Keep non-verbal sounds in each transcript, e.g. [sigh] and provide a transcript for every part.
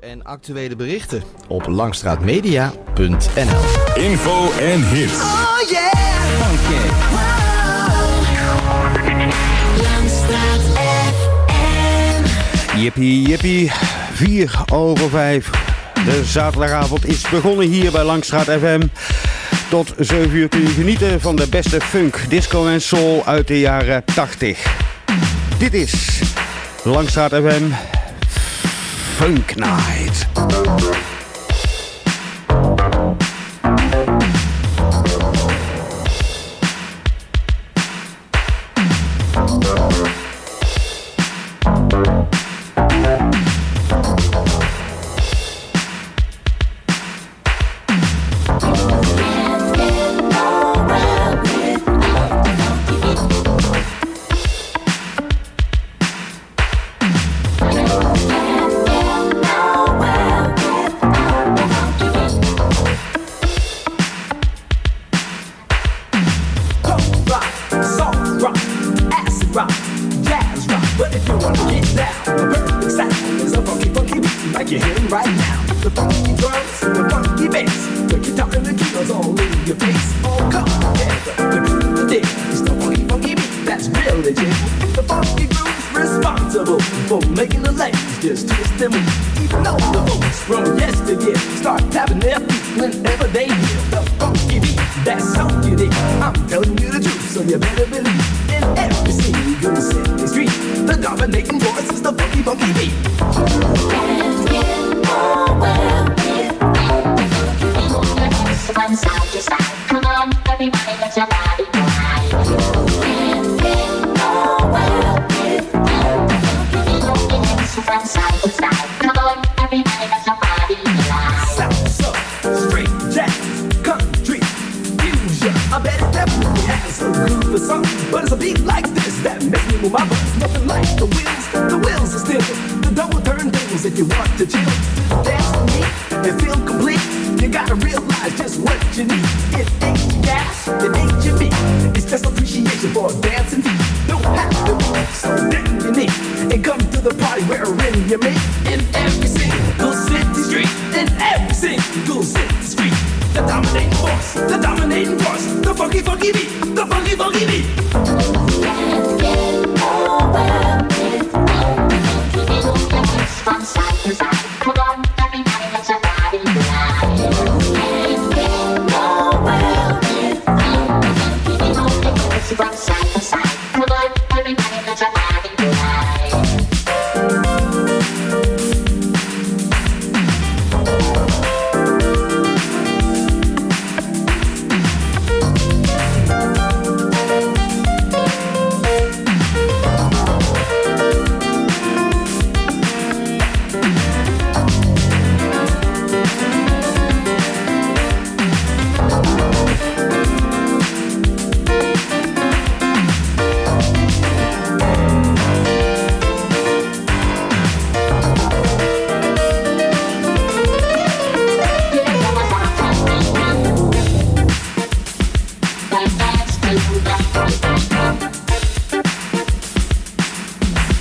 en actuele berichten op langstraatmedia.nl. Info en hits. Oh yeah! Okay. Wow. Jippie, jippie. 4 over 5. De zaterdagavond is begonnen hier bij Langstraat FM. Tot 7 uur kun je genieten van de beste funk, disco en soul uit de jaren 80. Dit is Langstraat FM Funk Night.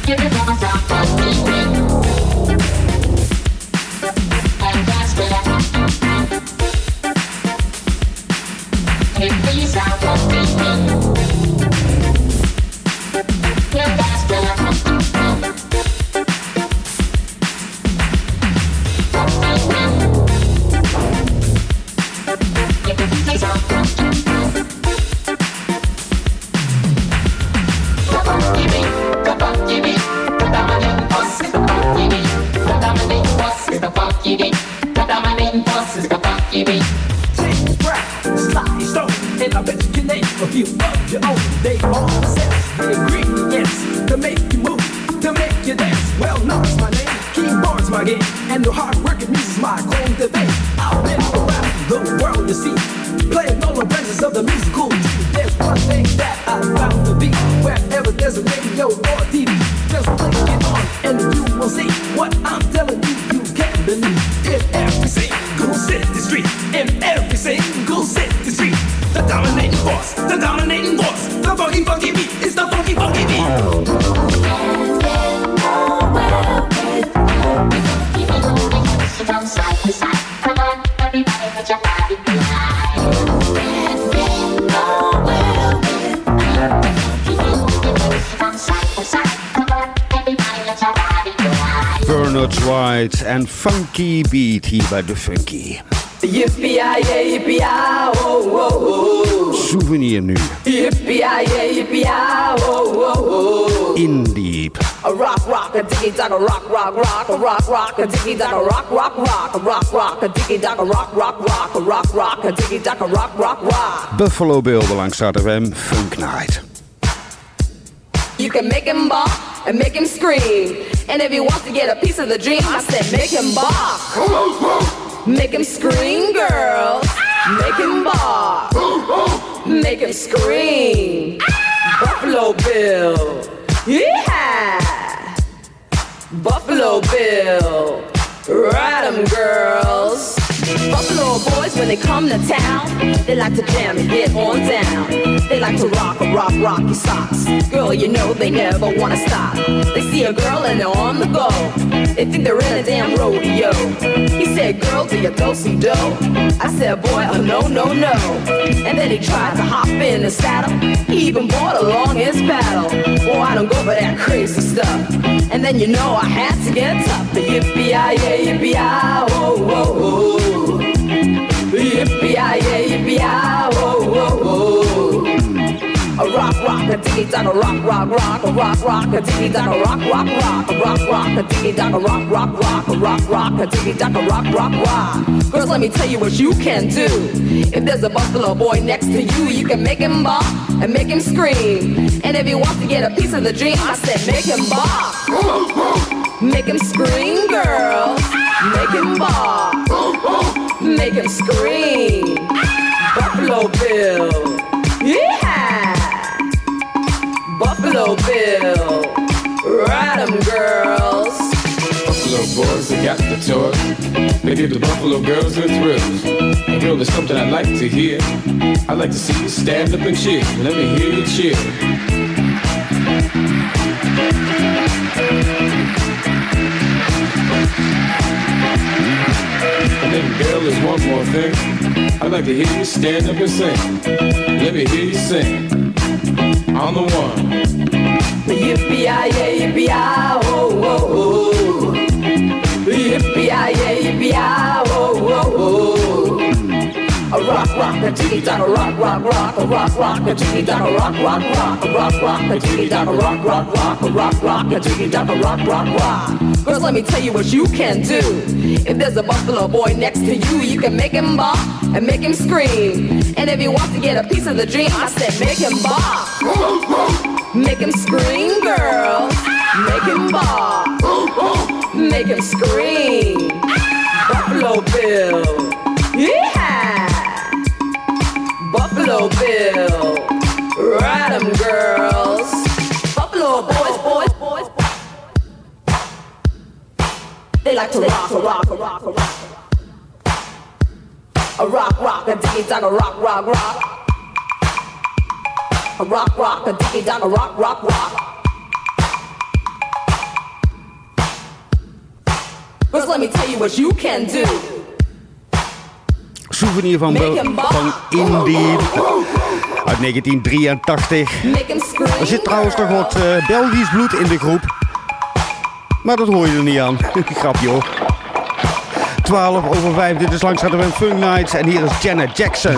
give it up. Beat de Funky. Yippee-yi-yay, yippee-yi, oh, oh, oh. Souvenir nu. Yippee-yi-yay, yippee-yi, oh, oh, oh. In Diep. A rock, rock, a diggy dog, a rock, rock, rock, a rock, rock, a diggy dog, a rock, rock, rock, a rock, rock, a diggy dog, a rock, rock, rock, a rock, rock, a diggy dog, a rock, rock, rock. Buffalo Bill bij Langstraat FM Funk Night. You can make him bop and make him scream. And if he wants to get a piece of the dream, I said make him bop. Make him scream, girls. Make him bark. Make him scream. Buffalo Bill. Yeah. Buffalo Bill. Ride 'em, girls. Buffalo boys, when they come to town, they like to jam and get on down. They like to rock a rock, rocky socks. Girl, you know they never wanna stop. They see a girl and they're on the go. They think they're in a damn rodeo. He said, girl, do you do some dough? I said, boy, oh no, no, no. And then he tried to hop in the saddle. He even brought along his paddle. Boy, I don't go for that crazy stuff. And then you know I had to get tough. The yippee-yi-yay, yippee-yi, oh, oh, oh. Diggy dog, a rock, rock, rock, a rock, rock, a diggy dog, a rock, rock, rock, a rock, rock, a diggy dog, a rock, rock, rock, a rock, rock, a diggy dog, a rock, rock, rock. Girls, let me tell you what you can do. If there's a buffalo boy next to you, you can make him bop and make him scream. And if he wants to get a piece of the dream, I said make him bop. Make him scream, girls. Make him bop. Make him scream. Buffalo Bill. Yeah. Buffalo Bill. Ride 'em, girls. Buffalo boys, they got the torque. They give the Buffalo girls their thrills. And girl, there's something I'd like to hear. I'd like to see you stand up and cheer. Let me hear you cheer. And girl, there's one more thing. I'd like to hear you stand up and sing. Let me hear you sing. On the one. Yippee-yi-yay, ah, yippee-yi, ah, oh, oh, oh. Yippee-yi-yay, yippee-yi, ah, rock, a jiggy dog, a rock, rock, rock, a rock, rock, a jiggy dog, a rock, rock, rock, a rock, rock, a jiggy dog, a rock, rock, rock, a rock, rock, a jiggy dog, a rock, rock, rock. Girls, let me tell you what you can do. If there's a buffalo boy next to you, you can make him bop and make him scream. And if he wants to get a piece of the dream, I said make him bop. Make him scream, girls. Make him bop. Make him scream. Buffalo Bill. Buffalo Bill. Ride 'em, girls. Buffalo boys, boys, boys. They like to rock, a rock, a rock, a rock. A rock, rock, a diggy dog, a rock, rock, rock. A rock, rock, a diggy dog, a rock, rock, rock. First, let me tell you what you can do. Souvenir van, van Indie uit 1983. Make him scream. Er zit trouwens nog wat eh, Belgisch bloed in de groep. Maar dat hoor je er niet aan. [laughs] Grapje hoor. 12 over 5, dit is langs een Funk Nights en hier is Janet Jackson.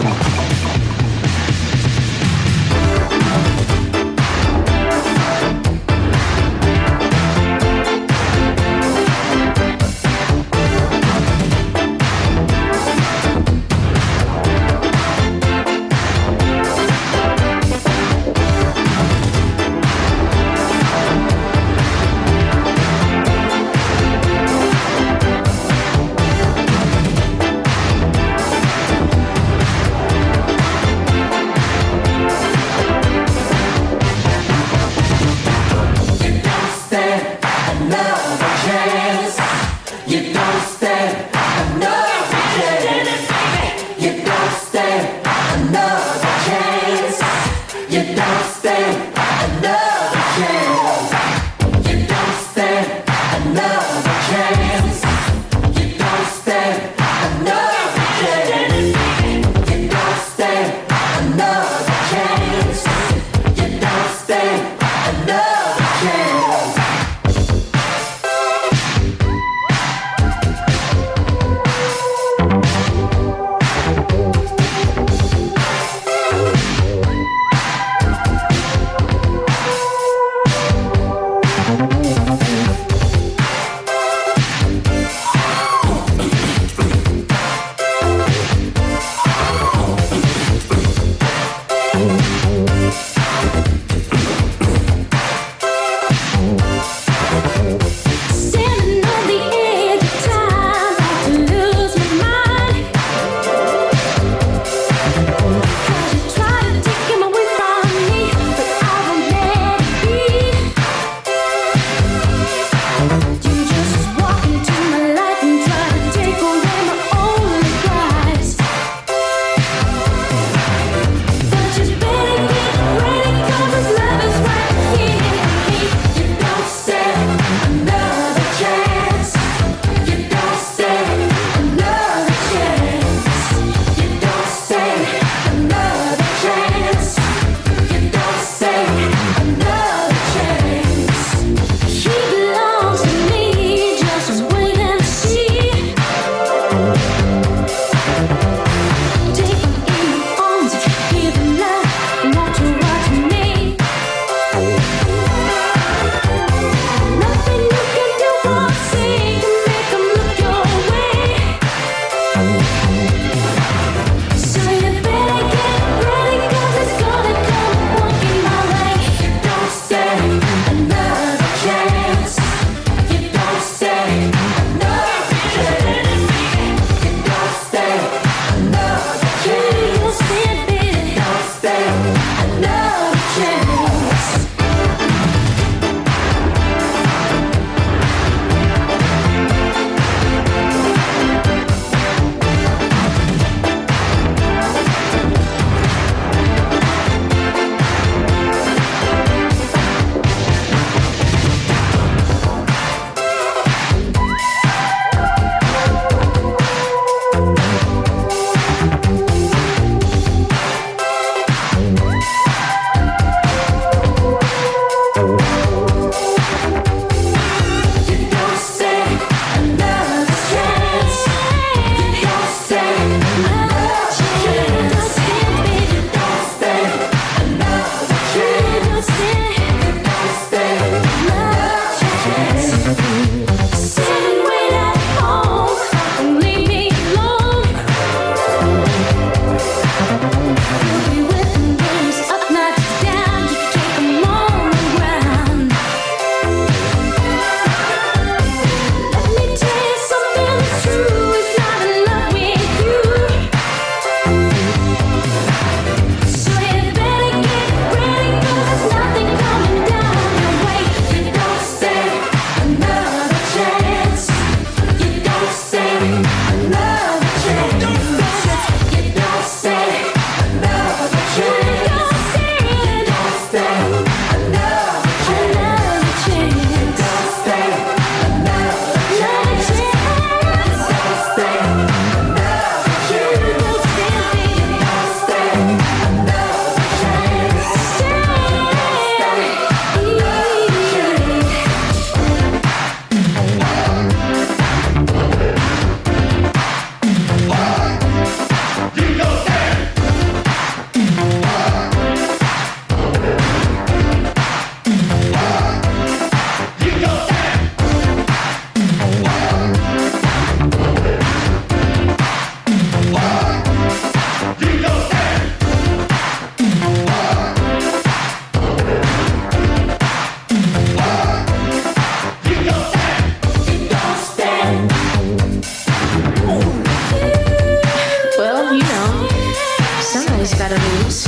always gotta lose.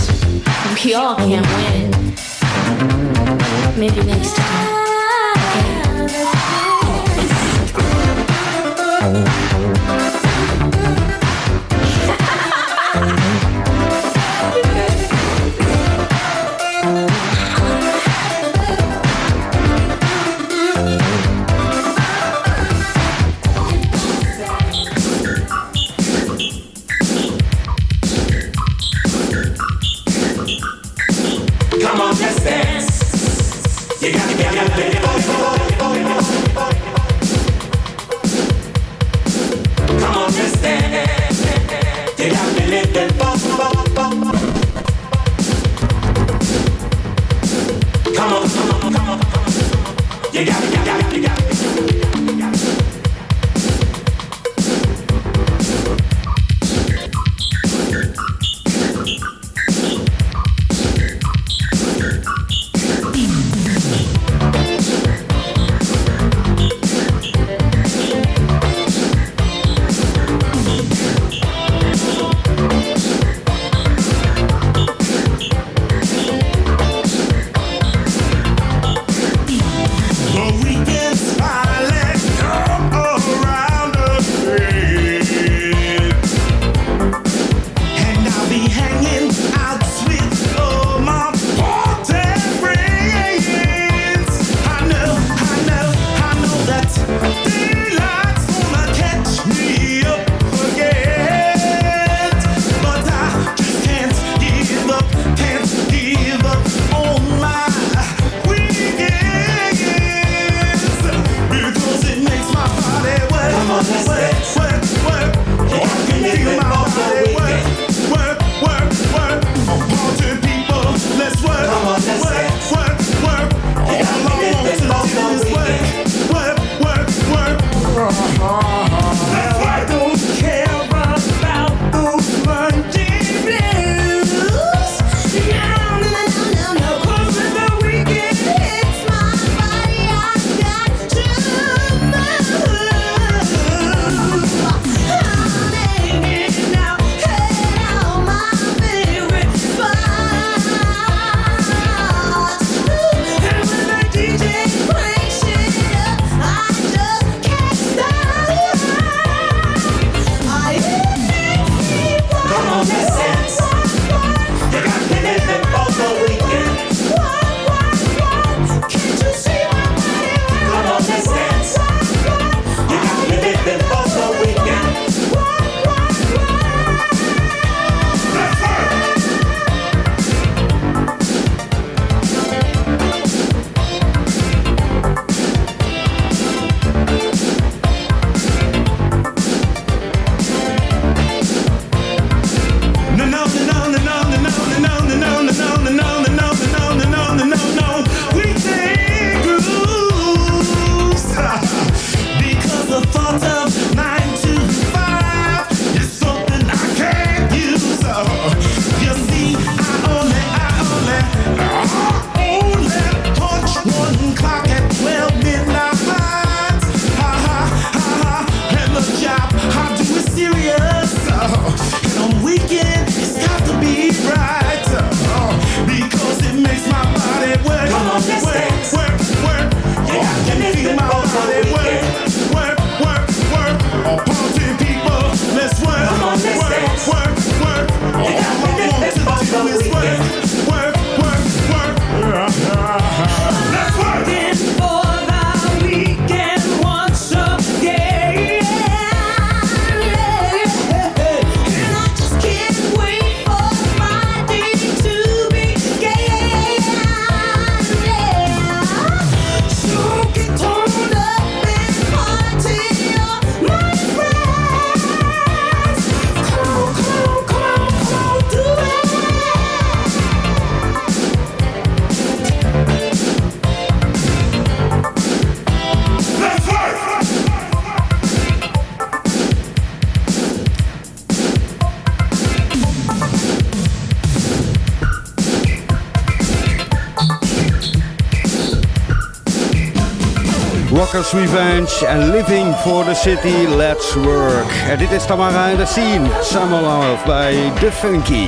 We all can't win. Maybe next time. Revenge en Living for the City, Let's Work. En dit is Tamara in de Scene, Summer Love bij The Funky.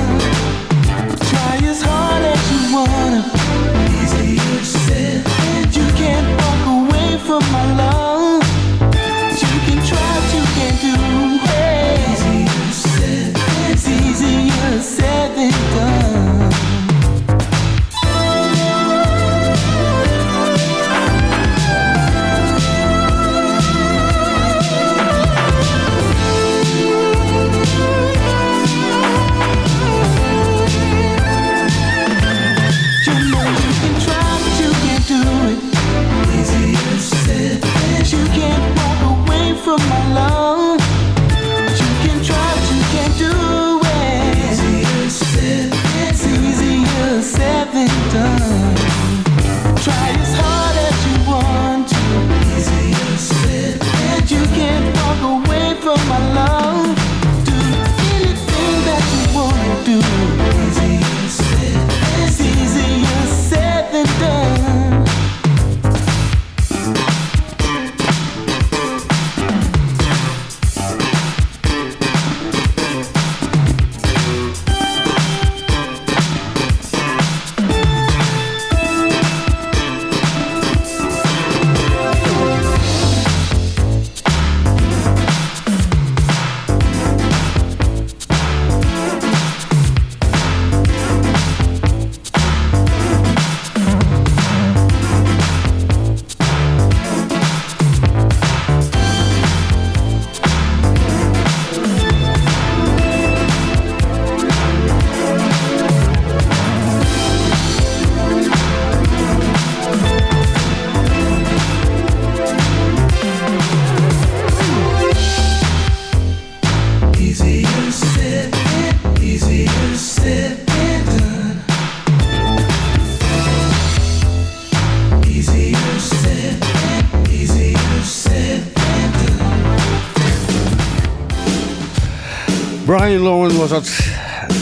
Brian Lauren was dat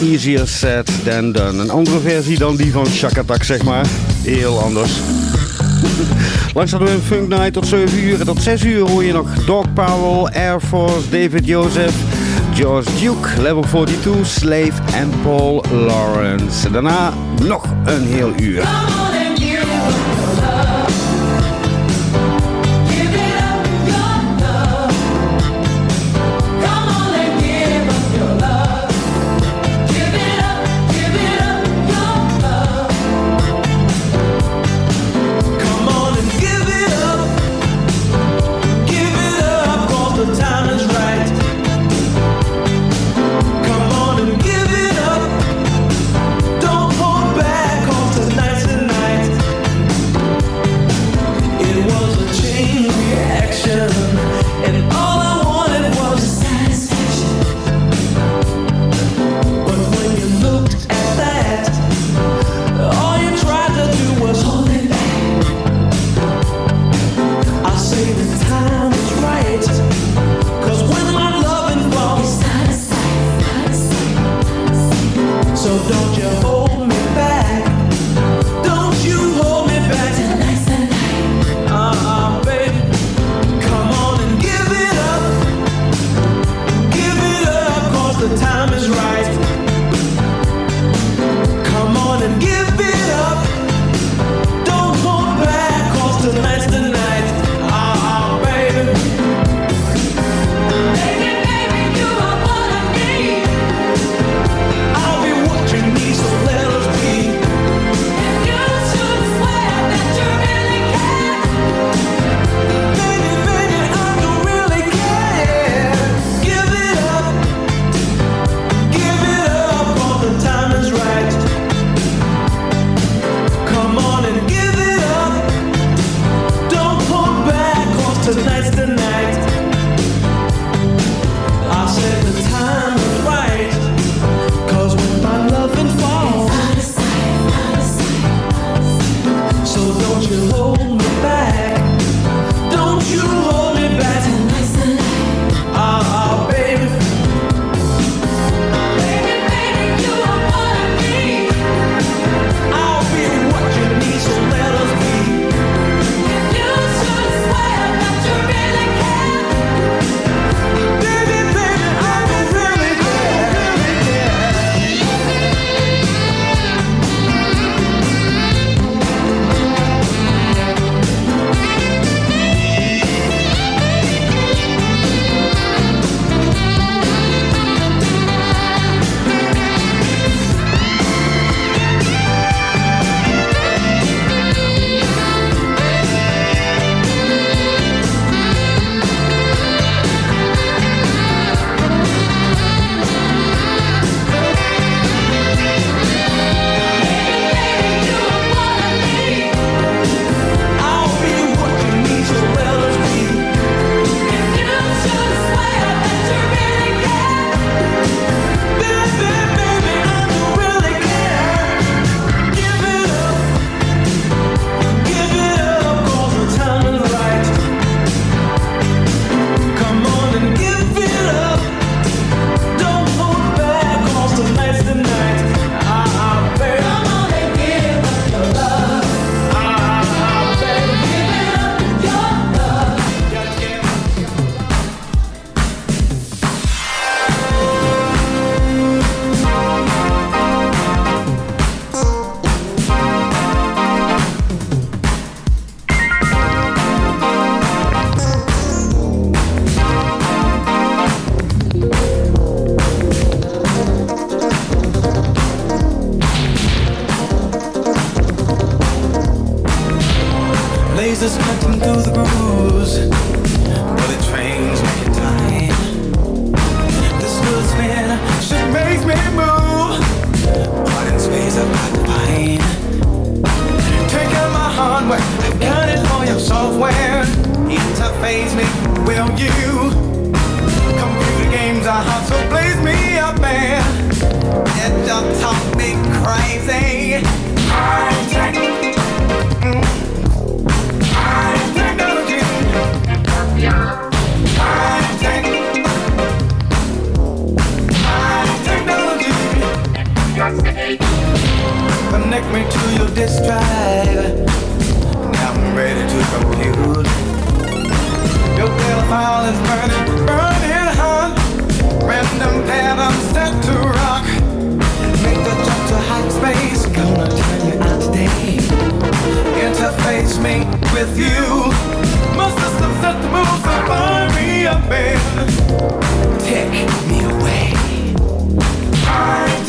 Easier Said Than Done. Een andere versie dan die van Shakatak, zeg maar. Heel anders. [laughs] Langs hadden we een Funk Night tot 7 uur. En tot 6 uur hoor je nog Dog Powell, Air Force, David Joseph, George Duke, Level 42, Slave en Paul Lawrence. Daarna nog een heel uur. phase me, will you? Computer games are hard, so blaze me up, man. It just talk me crazy. Mm. Technology. Technology. Connect me to your disk drive. Now I'm ready to compute. Your profile is burning, burning hot. Random patterns set to rock. Make the jump to. Gonna turn you today. Interface me with you. My set so. Take me away. I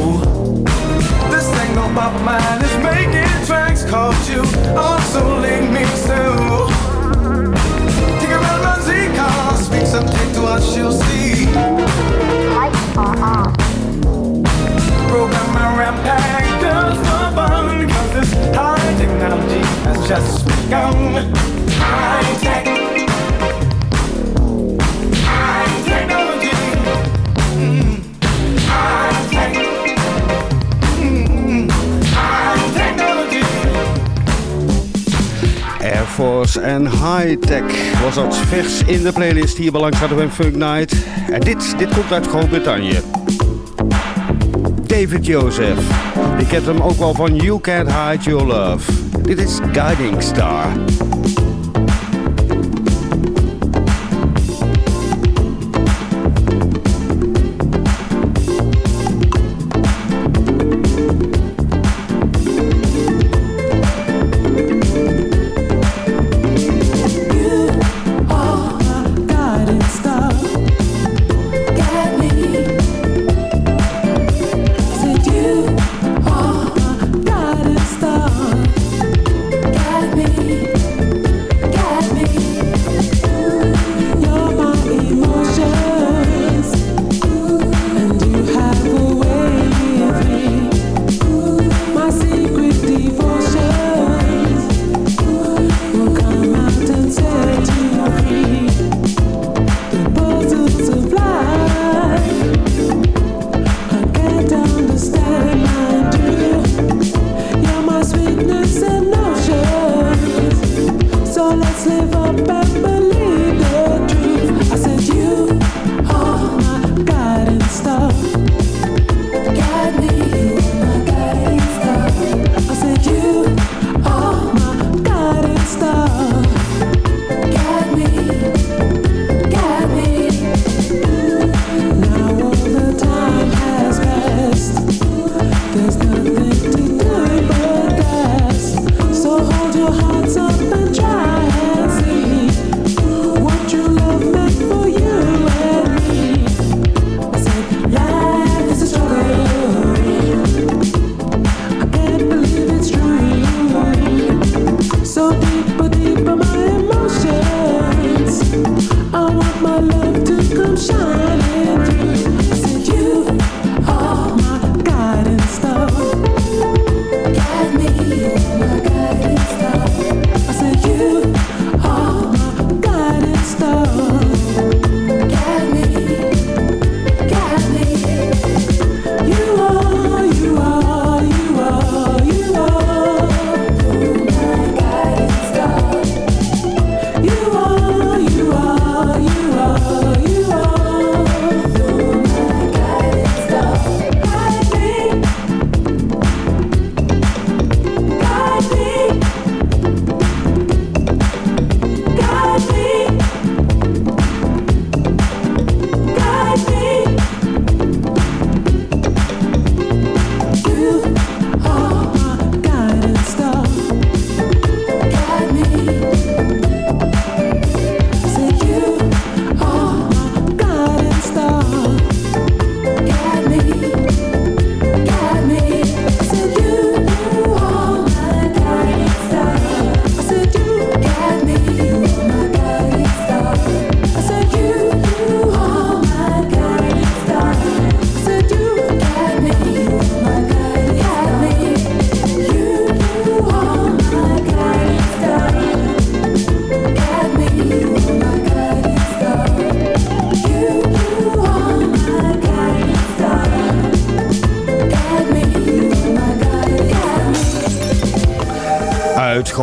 my mind is making tracks you also link me to my Z car, speak to what you'll see. Program my just this high technology has just begun. High tech. En High Tech was dat vers in de playlist hier bij Langstraat FM Funk Night. En dit, dit komt uit Groot-Brittannië. David Joseph. Ik heb hem ook wel van You Can't Hide Your Love. Dit is Guiding Star.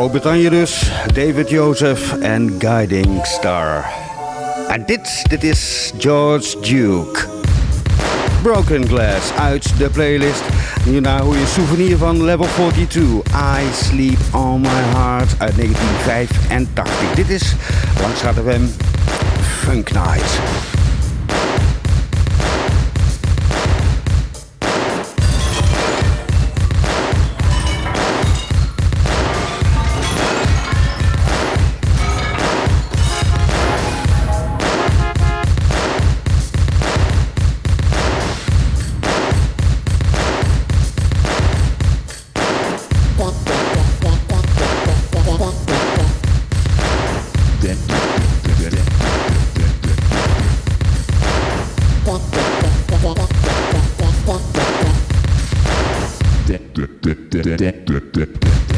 Groot-Brittannië dus. David Joseph en Guiding Star. En dit, dit is George Duke. Broken Glass uit de playlist. Nu naar hoe je souvenir van Level 42. I Sleep On My Heart uit 1985. Dit is Langs Gaat FM Funk Night. de de de de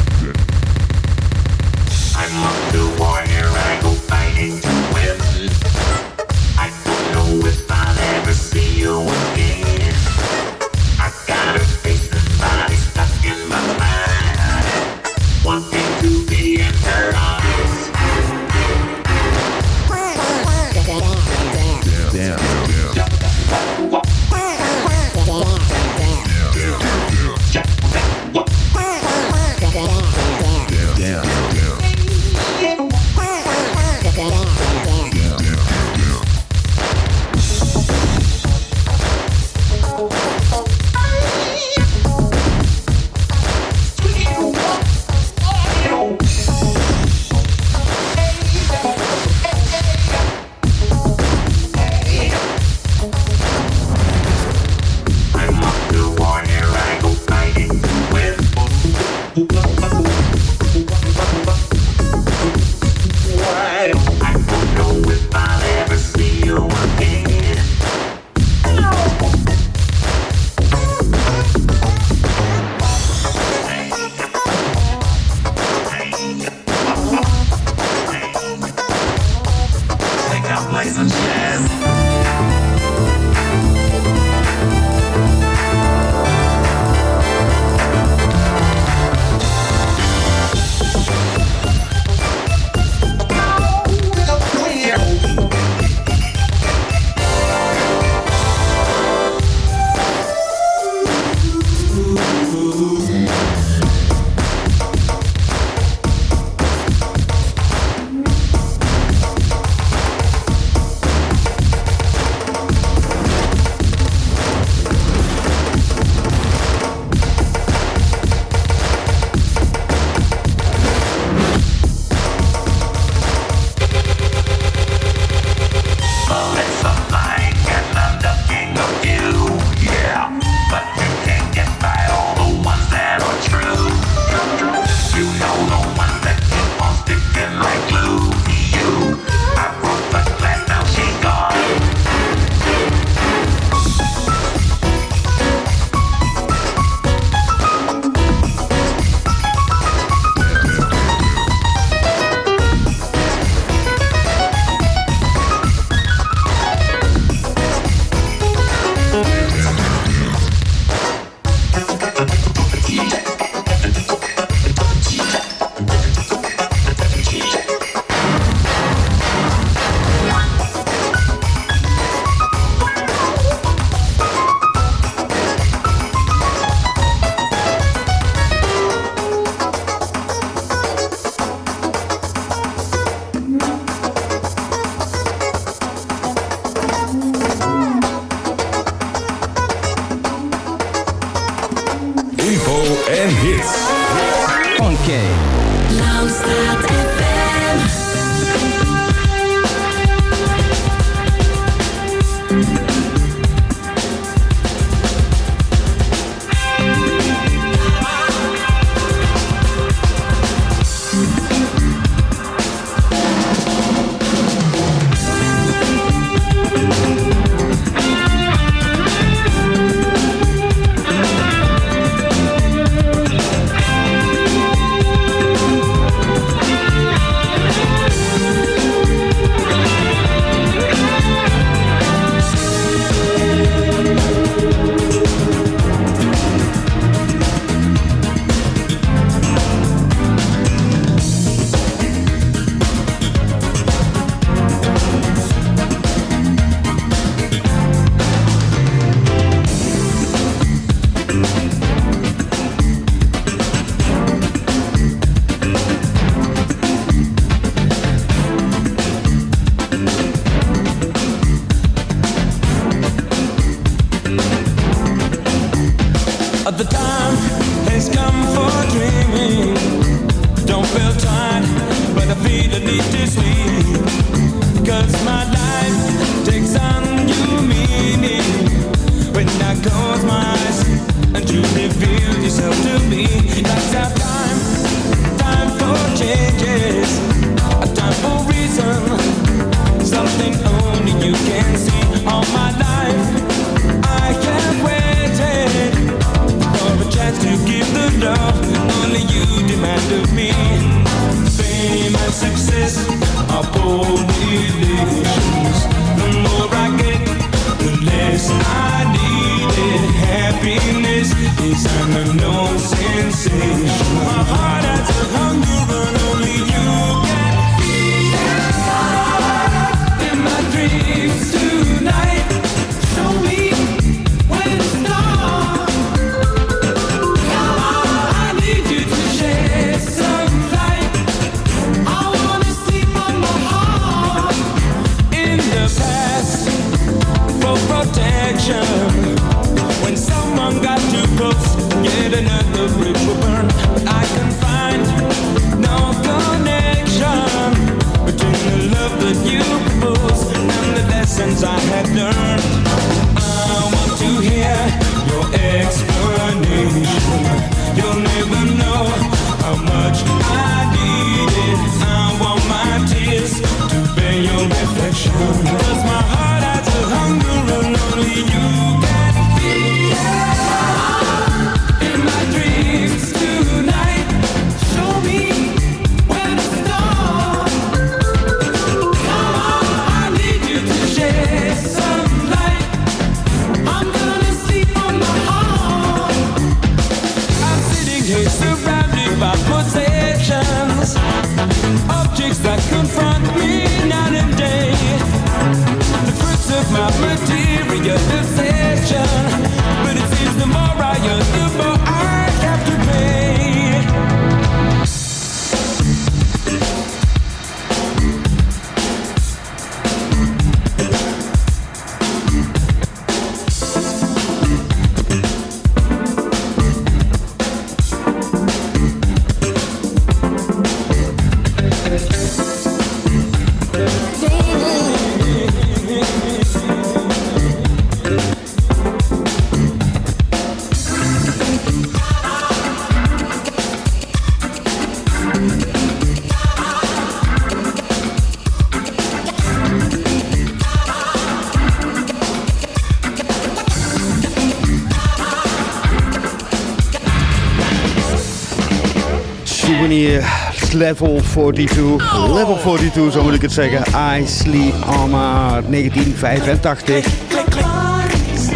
Level 42. Level 42, zo moet ik het zeggen. I Sleep Armor 1985.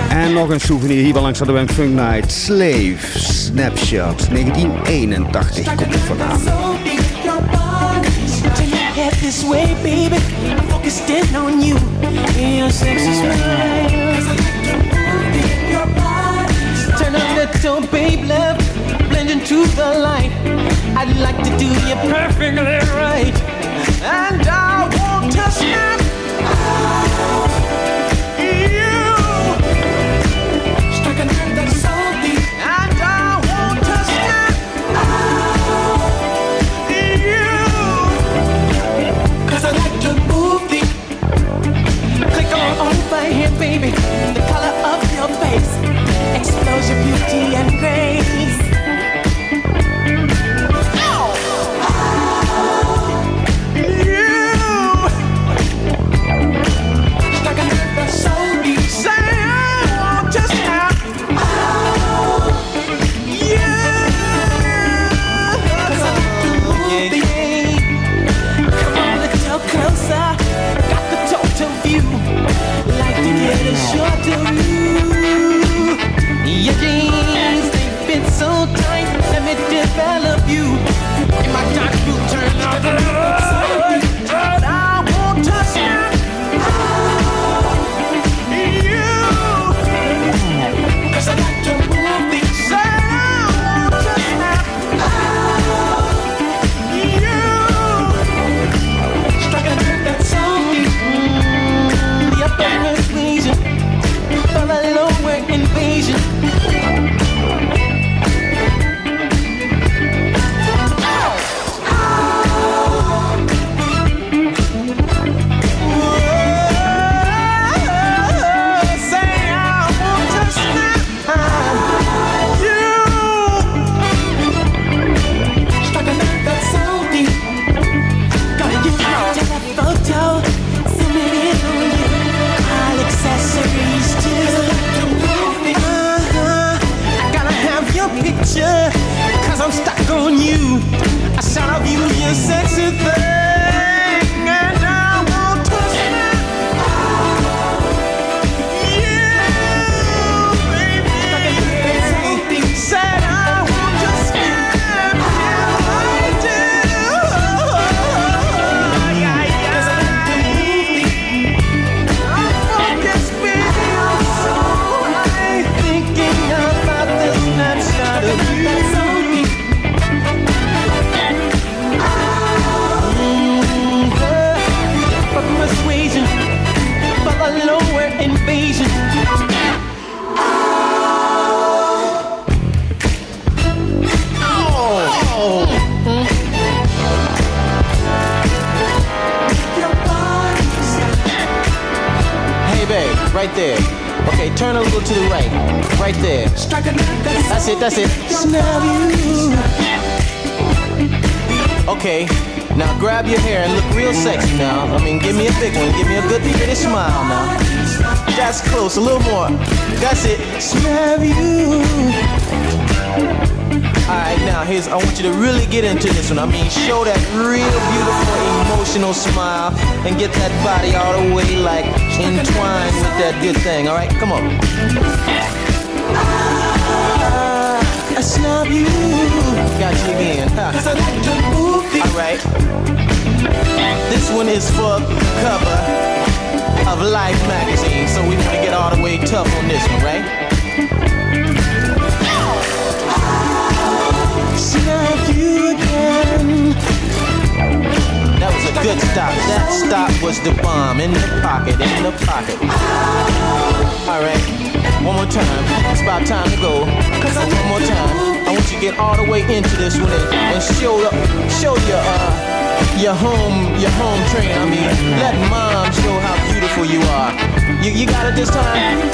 En nog een souvenir hier langs hadden we een Funk Night. Slave Snapshot 1981 komt het vandaan. blending to the light. I'd like to do you perfectly right, and I won't touch. You struck a nerve that's and I won't touch I like to move. Click on over here, baby. The color of your face explodes your beauty and grace. such a thing. Turn a little to the right. Right there. That's it, that's it. Okay, now grab your hair and look real sexy now. I mean, give me a big one. Give me a good, pretty smile now. That's close, a little more. That's it. Snap you. Alright, now here's I want you to really get into this one. I mean, show that real beautiful, emotional smile and get that body all the way like entwined with that good thing. Alright, come on. I snub you. Got you again. Alright. This one is for the cover of Life magazine, so we want to get all the way tough on this one, right? You again. That was a good stop. That stop was the bomb in the pocket, in the pocket. All right, one more time. It's about time to go. So one more time. I want you to get all the way into this one and, show up, show your uh, your home, your home train. I mean, let mom show how beautiful you are. You, you got it this time.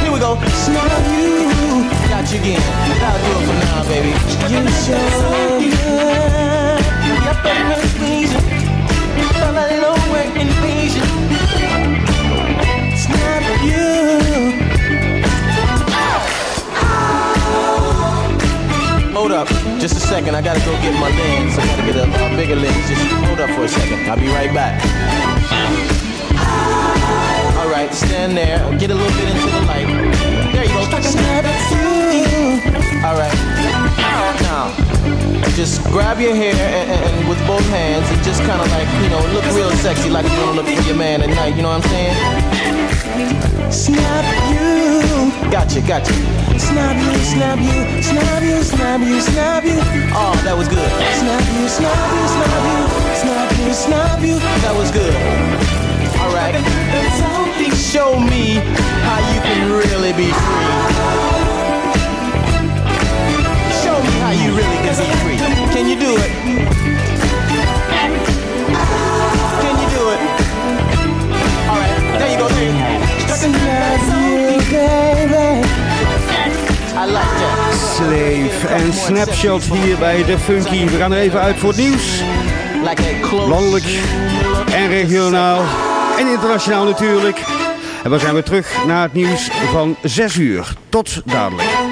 Here we go. Snap you. You again. That'll do it for now, baby. You. Hold up, just a second. I gotta go get my lens. I gotta get a, a bigger lens. Just hold up for a second. I'll be right back. All right, stand there. Get a little bit into the light. There you go. All right. Now, just grab your hair and, and, and with both hands and just kind of like, you know, look real sexy like you want to look for your man at night. You know what I'm saying? Snap you. Gotcha, gotcha. Snap you, snap you, snap you, snap you, snap you. Oh, that was good. Snap you, snap you, snap you, snap you, snap you. That was good. All right. Show me how you can really be free. How you really can be free. Can you do it? Can you do it? All right. There you go. There you go. I like that. Slave en Snapshot hier bij de Funky. We gaan er even uit voor het nieuws. Landelijk en regionaal en internationaal natuurlijk. En we zijn weer terug naar het nieuws van 6 uur. Tot dadelijk.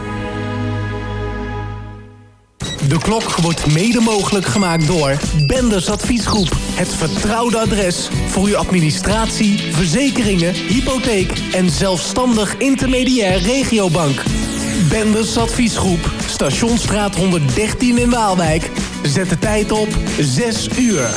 De klok wordt mede mogelijk gemaakt door Benders Adviesgroep. Het vertrouwde adres voor uw administratie, verzekeringen, hypotheek en zelfstandig intermediair regiobank. Benders Adviesgroep, Stationsstraat 113 in Waalwijk. Zet de tijd op 6 uur.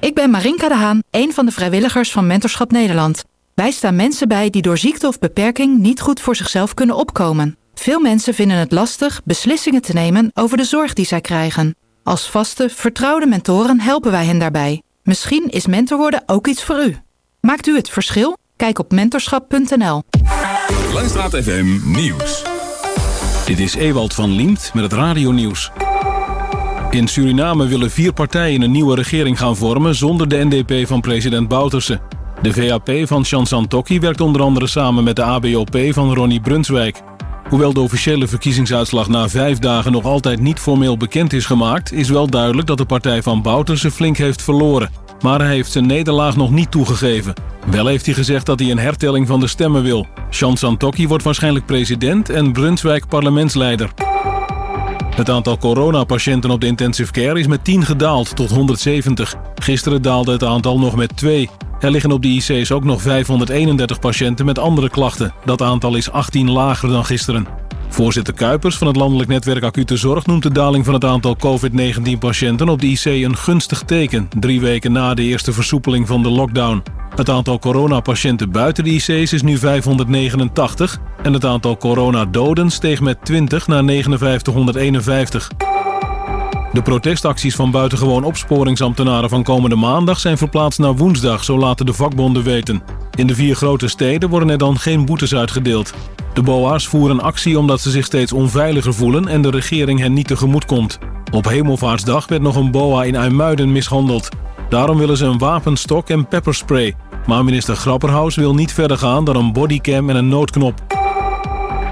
Ik ben Marinka de Haan, een van de vrijwilligers van Mentorschap Nederland. Wij staan mensen bij die door ziekte of beperking niet goed voor zichzelf kunnen opkomen. Veel mensen vinden het lastig beslissingen te nemen over de zorg die zij krijgen. Als vaste, vertrouwde mentoren helpen wij hen daarbij. Misschien is mentor worden ook iets voor u. Maakt u het verschil? Kijk op mentorschap.nl. Langstraat FM Nieuws. Dit is Ewald van Liemt met het radionieuws. In Suriname willen vier partijen een nieuwe regering gaan vormen zonder de NDP van president Bouterse. De VAP van Chansan Tokki werkt onder andere samen met de ABOP van Ronnie Brunswijk. Hoewel de officiële verkiezingsuitslag na vijf dagen nog altijd niet formeel bekend is gemaakt, is wel duidelijk dat de partij van Bouterse flink heeft verloren. Maar hij heeft zijn nederlaag nog niet toegegeven. Wel heeft hij gezegd dat hij een hertelling van de stemmen wil. Chansan Tokki wordt waarschijnlijk president en Brunswijk parlementsleider. Het aantal coronapatiënten op de intensive care is met 10 gedaald tot 170. Gisteren daalde het aantal nog met 2. Er liggen op de IC's ook nog 531 patiënten met andere klachten. Dat aantal is 18 lager dan gisteren. Voorzitter Kuipers van het Landelijk Netwerk Acute Zorg noemt de daling van het aantal COVID-19-patiënten op de IC een gunstig teken, drie weken na de eerste versoepeling van de lockdown. Het aantal coronapatiënten buiten de IC's is nu 589 en het aantal coronadoden steeg met 20 naar 5951. De protestacties van buitengewoon opsporingsambtenaren van komende maandag zijn verplaatst naar woensdag, zo laten de vakbonden weten. In de vier grote steden worden er dan geen boetes uitgedeeld. De BOA's voeren actie omdat ze zich steeds onveiliger voelen en de regering hen niet tegemoet komt. Op Hemelvaartsdag werd nog een BOA in IJmuiden mishandeld. Daarom willen ze een wapenstok en pepperspray. Maar minister Grapperhaus wil niet verder gaan dan een bodycam en een noodknop.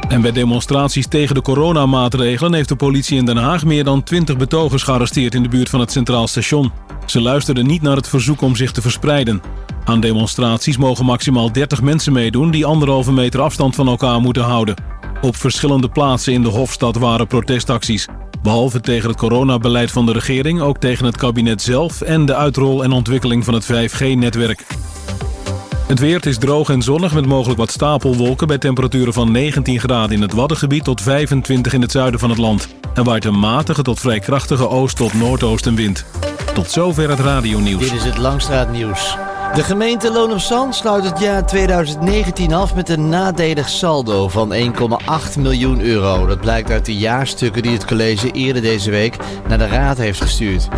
En bij demonstraties tegen de coronamaatregelen heeft de politie in Den Haag meer dan 20 betogers gearresteerd in de buurt van het Centraal Station. Ze luisterden niet naar het verzoek om zich te verspreiden. Aan demonstraties mogen maximaal 30 mensen meedoen die anderhalve meter afstand van elkaar moeten houden. Op verschillende plaatsen in de Hofstad waren protestacties. Behalve tegen het coronabeleid van de regering ook tegen het kabinet zelf en de uitrol en ontwikkeling van het 5G-netwerk. Het weer is droog en zonnig met mogelijk wat stapelwolken bij temperaturen van 19 graden in het Waddengebied tot 25 in het zuiden van het land. En waait een matige tot vrij krachtige oost- tot noordoostenwind. Tot zover het radionieuws. Dit is het Langstraat Nieuws. De gemeente Loon op Zand sluit het jaar 2019 af met een nadelig saldo van 1,8 miljoen euro. Dat blijkt uit de jaarstukken die het college eerder deze week naar de raad heeft gestuurd.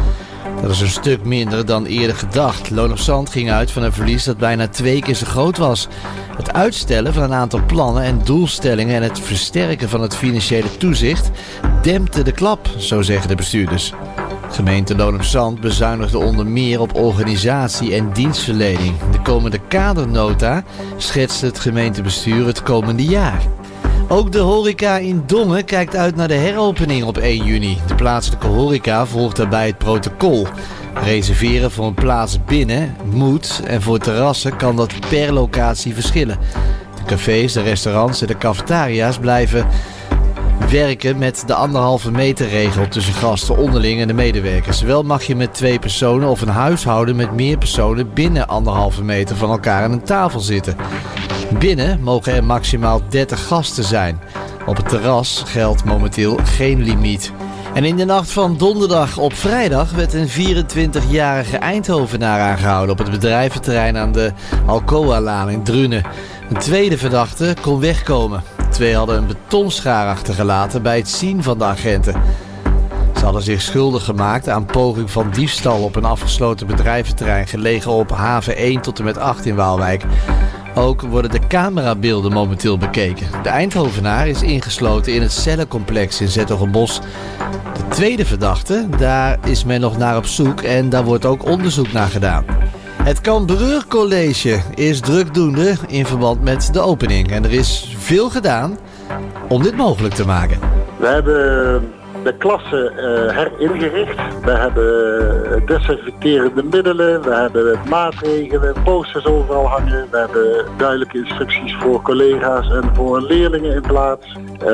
Dat is een stuk minder dan eerder gedacht. Loon op Zand ging uit van een verlies dat bijna twee keer zo groot was. Het uitstellen van een aantal plannen en doelstellingen en het versterken van het financiële toezicht dempte de klap, zo zeggen de bestuurders. Gemeente Loon op Zand bezuinigde onder meer op organisatie en dienstverlening. De komende kadernota schetst het gemeentebestuur het komende jaar. Ook de horeca in Dongen kijkt uit naar de heropening op 1 juni. De plaatselijke horeca volgt daarbij het protocol. Reserveren voor een plaats binnen moet en voor terrassen kan dat per locatie verschillen. De cafés, de restaurants en de cafetaria's blijven werken met de anderhalve meter regel tussen gasten onderling en de medewerkers. Wel mag je met twee personen of een huishouden met meer personen binnen anderhalve meter van elkaar aan een tafel zitten. Binnen mogen er maximaal 30 gasten zijn. Op het terras geldt momenteel geen limiet. En in de nacht van donderdag op vrijdag werd een 24-jarige Eindhovenaar aangehouden op het bedrijventerrein aan de Alcoa-laan in Drunen. Een tweede verdachte kon wegkomen. Twee hadden een betonschaar achtergelaten bij het zien van de agenten. Ze hadden zich schuldig gemaakt aan poging van diefstal op een afgesloten bedrijventerrein gelegen op haven 1 tot en met 8 in Waalwijk. Ook worden de camerabeelden momenteel bekeken. De Eindhovenaar is ingesloten in het cellencomplex in Zettogenbos. De tweede verdachte, daar is men nog naar op zoek en daar wordt ook onderzoek naar gedaan. Het Cambreur College is drukdoende in verband met de opening. En er is veel gedaan om dit mogelijk te maken. We hebben de klassen eh, heringericht. We hebben desinfecterende middelen. We hebben maatregelen, posters overal hangen. We hebben duidelijke instructies voor collega's en voor leerlingen in plaats. Eh,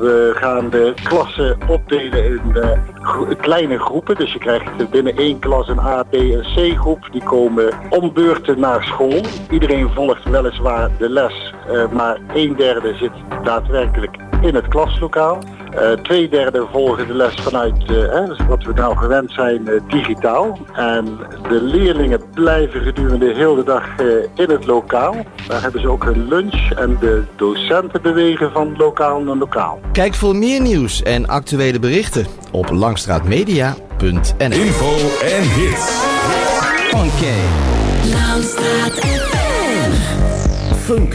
we gaan de klassen opdelen in eh, kleine groepen. Dus je krijgt binnen één klas een A, B en C groep. Die komen om beurten naar school. Iedereen volgt weliswaar de les, eh, maar een derde zit daadwerkelijk in het klaslokaal. Eh, twee derde volgen de les vanuit eh, hè, dus wat we nou gewend zijn eh, digitaal. En de leerlingen blijven gedurende heel de dag eh, in het lokaal. Daar hebben ze ook hun lunch en de docenten bewegen van lokaal naar lokaal. Kijk voor meer nieuws en actuele berichten op langstraatmedia.nl Info en hits. Oké. Langstraat FM. Funk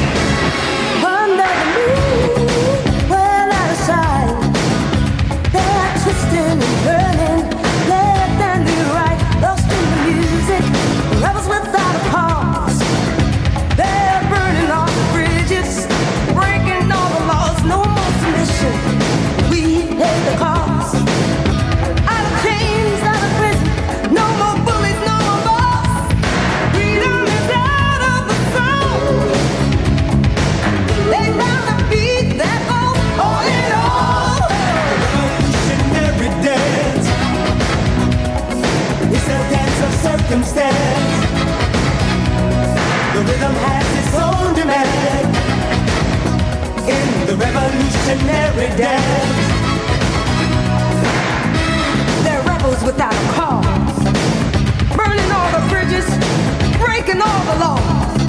missionary dance. They're rebels without a cause, burning all the bridges, breaking all the laws.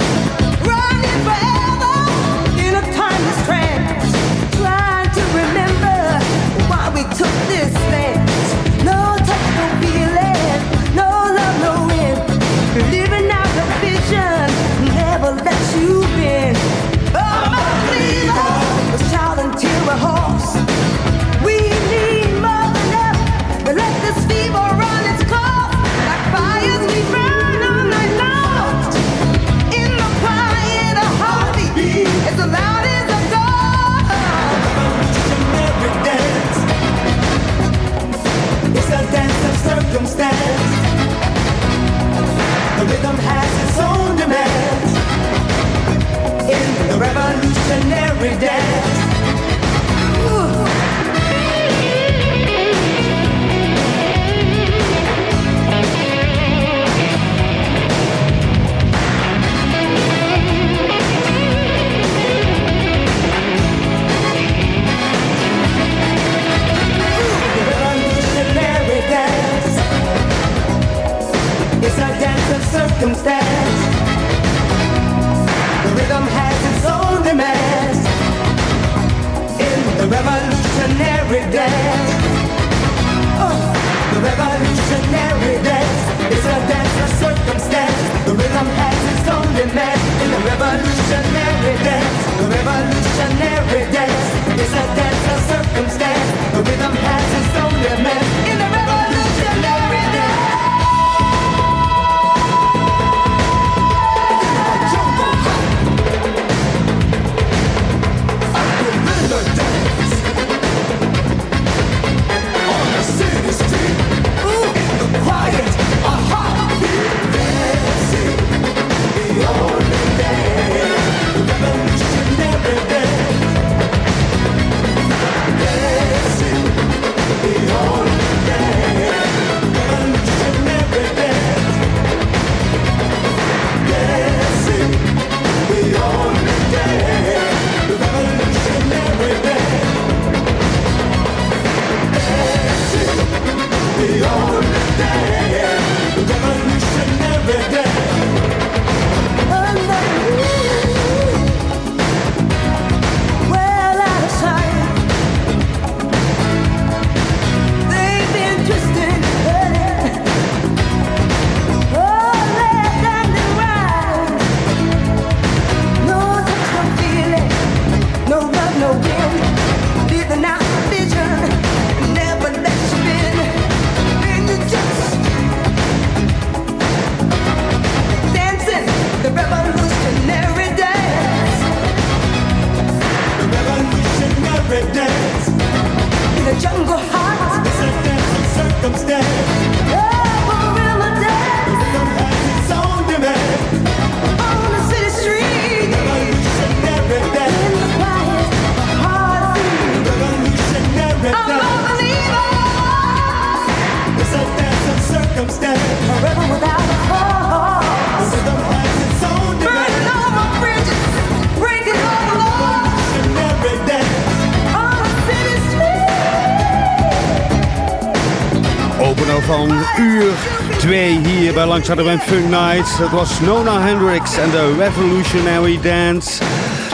Langs hadden we Funk Nights. Dat was Nona Hendricks en de Revolutionary Dance.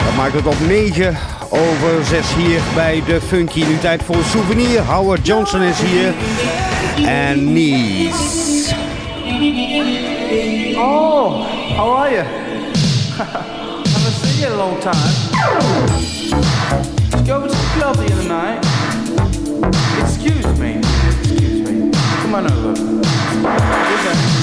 Dat maakt het op 9 over 6 hier bij de Funky. Nu tijd voor een souvenir. Howard Johnson is hier. En Niece. Oh, how are you? I [laughs] haven't seen you a long time. Let's go to the club the night. Excuse me. Excuse me. Come on over.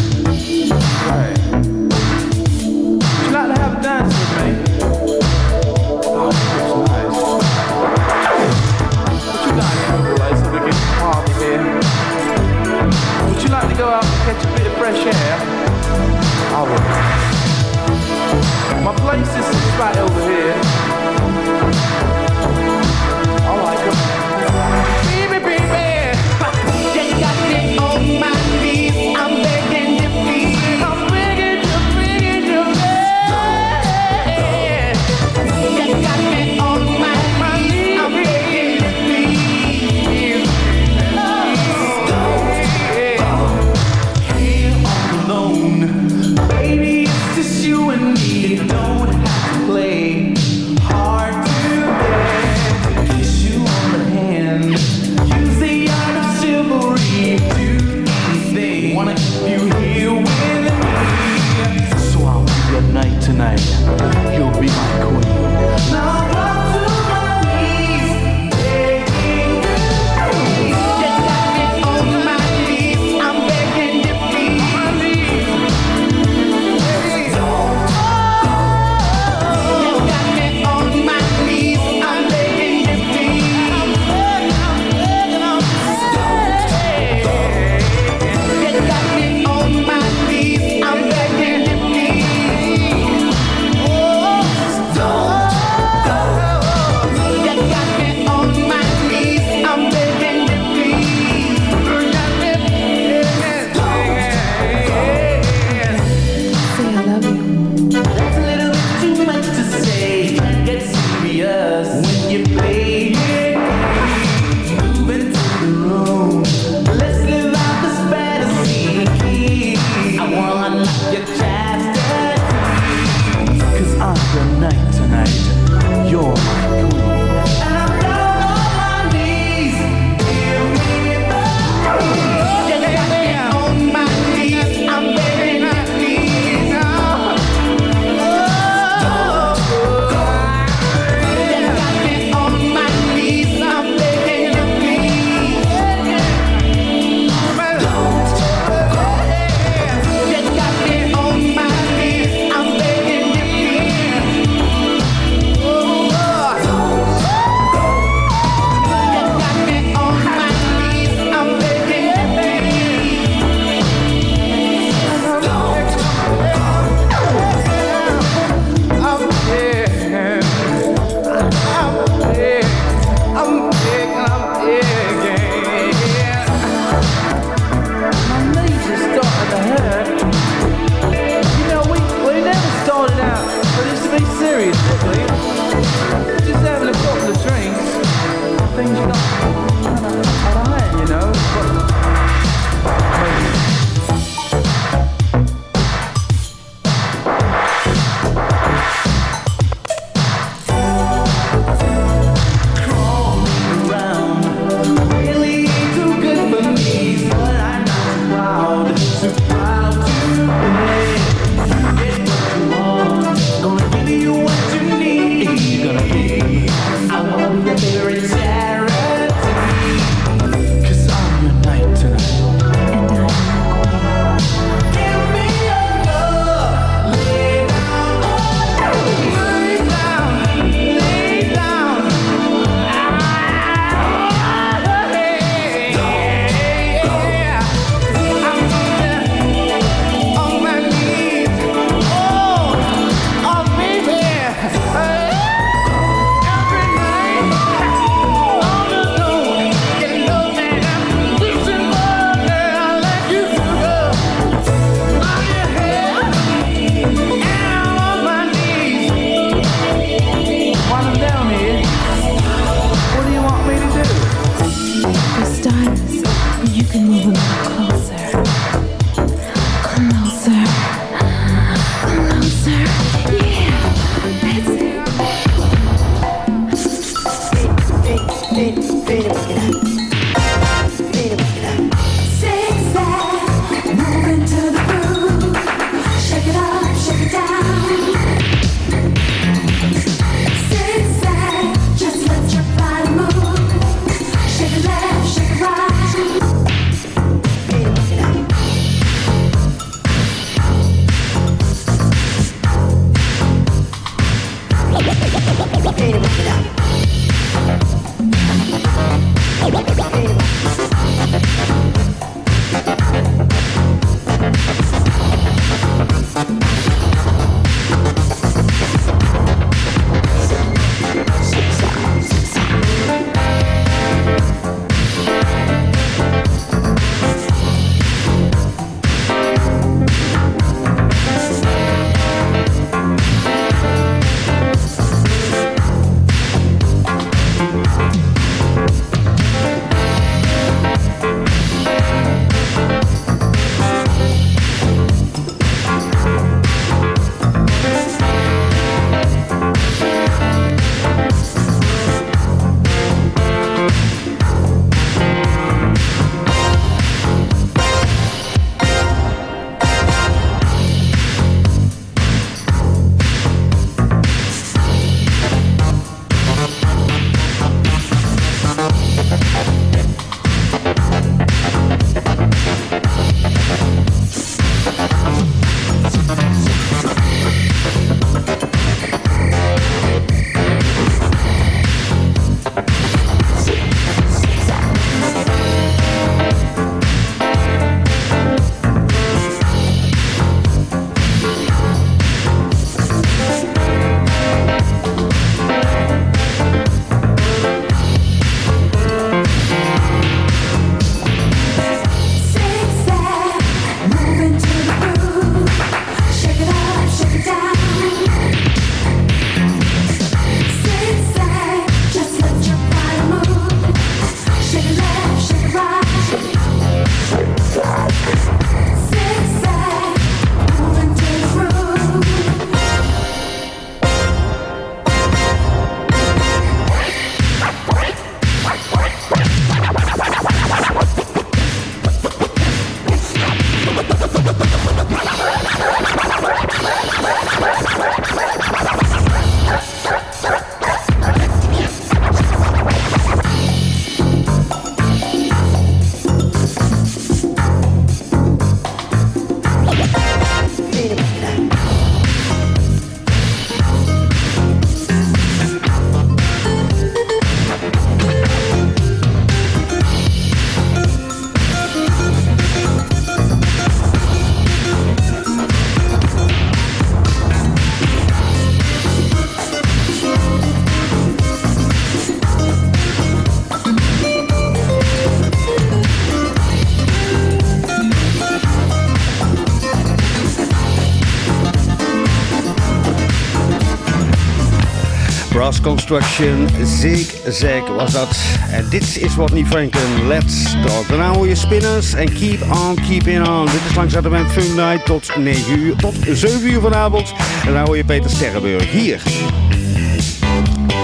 Construction. Zigzag was dat. En dit is wat niet Franken. Let's talk. Daarna hoor je spinners en keep on, keeping on. Dit is langs de band Fun tot 9 uur, tot 7 uur vanavond. En daar hoor je Peter Sterrenburg hier.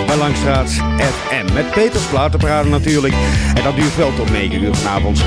Bij Langstraat FM. Met Peters praten natuurlijk. En dat duurt wel tot 9 uur vanavond.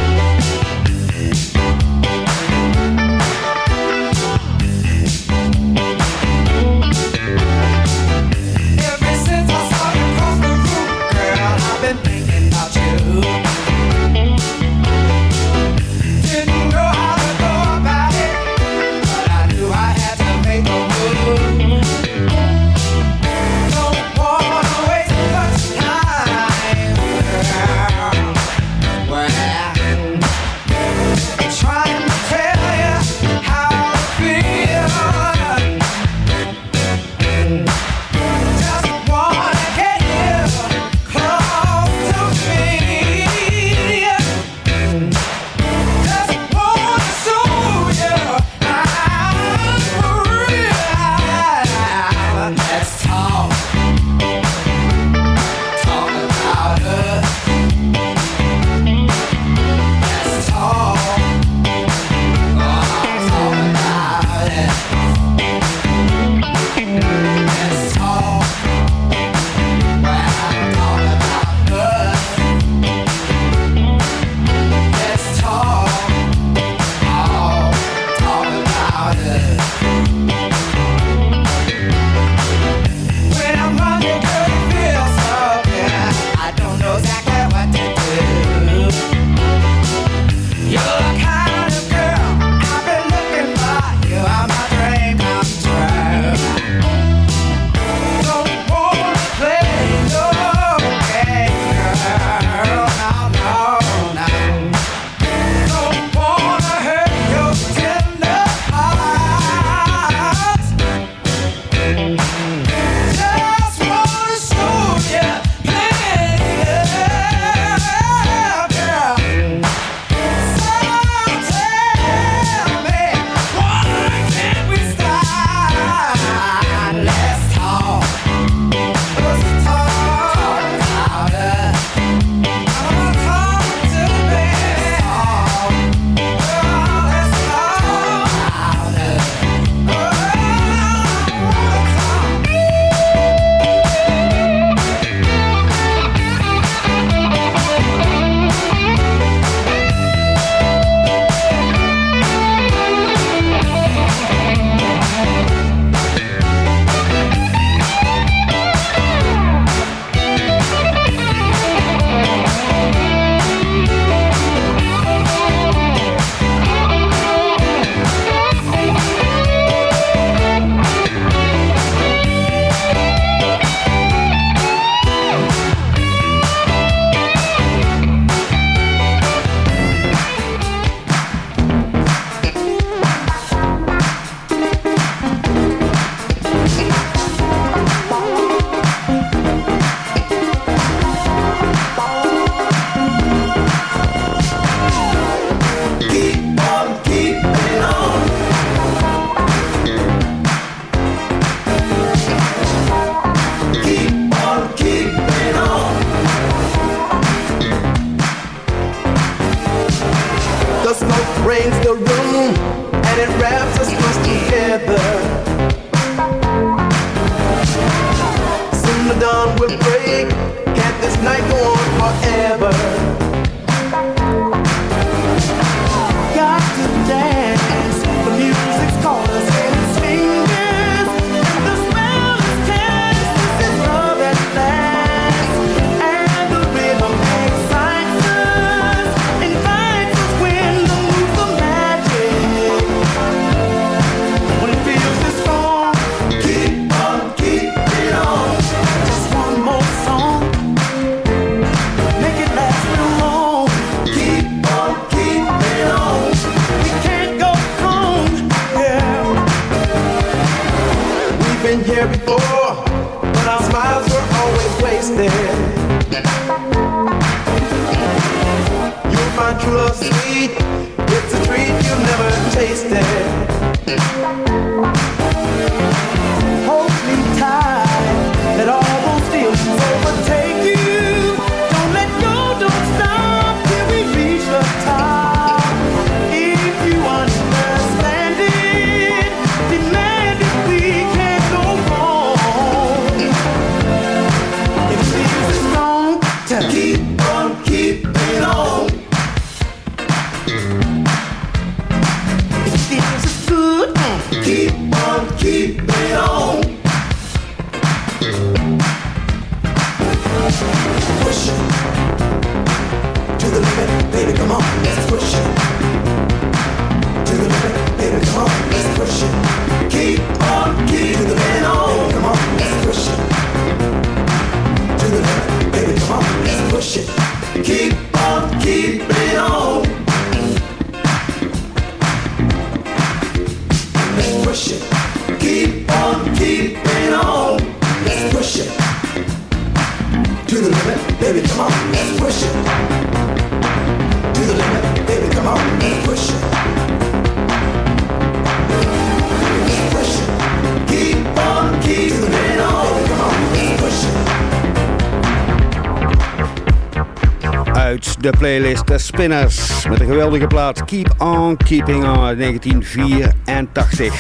playlist eh, Spinners met een geweldige plaat Keep On Keeping On 1984.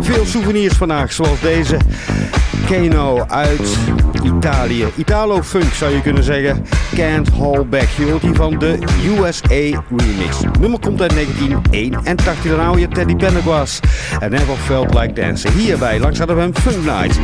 Veel souvenirs vandaag, zoals deze Keno uit Italië. Italo-funk zou je kunnen zeggen. Can't Hold Back. Je hoort die van de USA Remix. Nummer komt uit 1981. Daarna hou je Teddy Pendergrass en Never Felt Like Dancing. Hierbij langs hadden we een Funk Night.